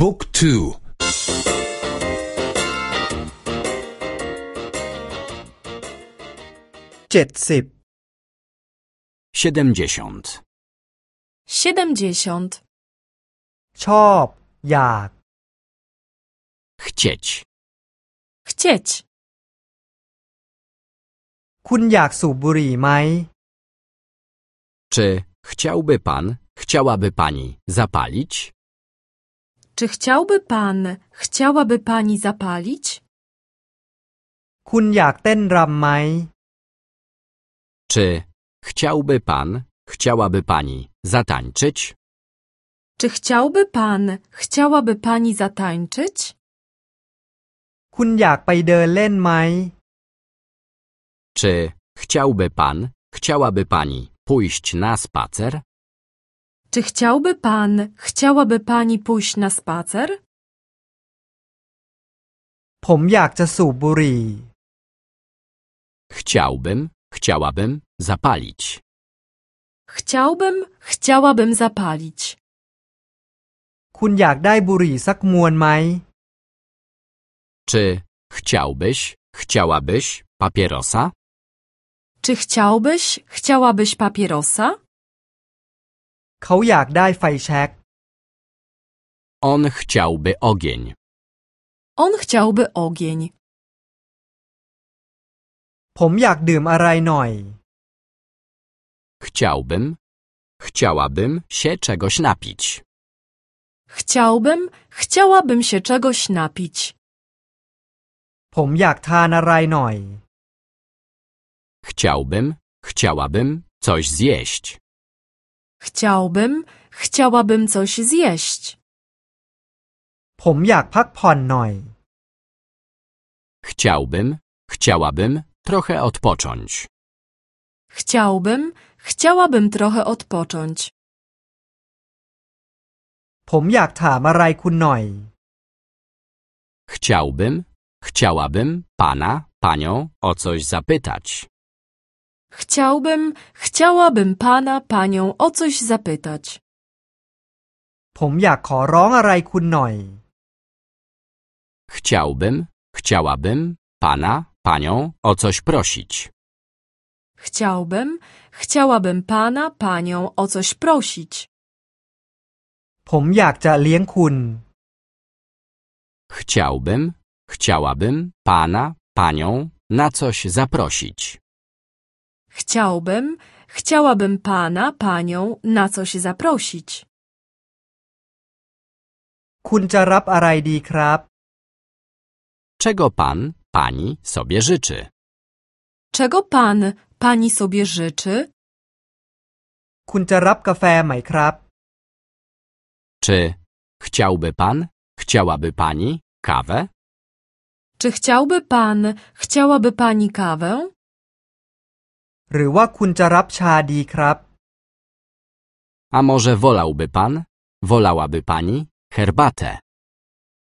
บุ๊กทูเจ็ดสิบ siedemdziesiąt, 70. ชอบ อยาก chcieć, Chcieć. คุณอยากสูบบุหรี่ไหม czy chciałby pan, chciałaby pani zapalić? Czy chciałby pan, chciałaby pani zapalić? คุณอยากเต้นรำไหม Czy chciałby pan, chciałaby pani zatańczyć? Czy chciałby pan, chciałaby pani zatańczyć? คุณอยากไปเดินเล่นไหม Czy chciałby pan, chciałaby pani pójść na spacer? Czy chciałby pan, chciałaby pani pójść na spacer? ผมอยากจะสูบบุหรี่ Chciałbym, chciałabym zapalić. Chciałbym, chciałabym zapalić. คุณอยากได้บุหรี่สักมวนไหม Czy chciałbyś, chciałabyś papierosa? Czy chciałbyś, chciałabyś papierosa? เขาอยากได้ไฟแช็ก On chciałby ogień. On chciałby ogień. ผมอยากดื่มอะไรหน่อย Chciałbym, chciałabym się czegoś napić. Chciałbym, chciałabym się czegoś napić. ผมอยากทานอะไรหน่อย Chciałbym, chciałabym coś zjeść. Chciałbym, chciałabym coś zjeść. ผมอยากพักผ่อนหน่อย Chciałbym, chciałabym trochę odpocząć. Chciałbym, chciałabym trochę odpocząć. ผมอยากถามอะไรคุณหน่อย Chciałbym, chciałabym pana, panią o coś zapytać. Chciałbym, chciałabym pana, panią o coś zapytać. ผมอยากขอร้องอะไรคุณหน่อย Chciałbym, chciałabym pana, panią o coś prosić. Chciałbym, chciałabym pana, panią o coś prosić. ผมอยากจะเลี้ยงคุณ Chciałbym, chciałabym pana, panią na coś zaprosić. Chciałbym, chciałabym pana, panią na coś zaprosić. คุณจะรับอะไรดีครับ Czego pan, pani sobie życzy? Czego pan, pani sobie życzy? คุณจะรับกาแฟไหมครับ Czy chciałby pan, chciałaby pani kawę? Czy chciałby pan, chciałaby pani kawę? หรือว่าคุณจะรับชาดีครับ A może wolałby pan, wolałaby pani herbatę?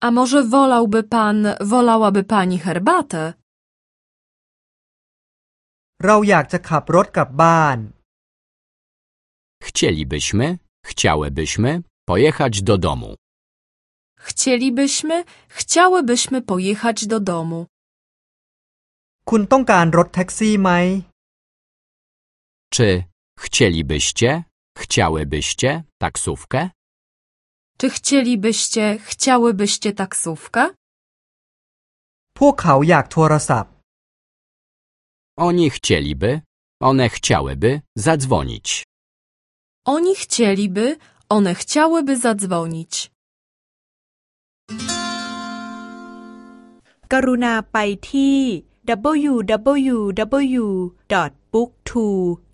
A może wolałby pan, wolałaby pani herbatę? เราอยากจะขับรถกลับบ้าน Chcielibyśmy, chciałybyśmy pojechać do domu. Chcielibyśmy, chciałybyśmy pojechać do domu. คุณต้องการรถแท็กซี่ไหม Czy chcielibyście, chciałybyście taksówkę? Czy chcielibyście, chciałybyście taksówkę? พวกเขาอยากโทรศัพท์ Oni chcieliby, one chciałyby zadzwonić. Oni chcieliby, one chciałyby zadzwonić. กรุณาไปที่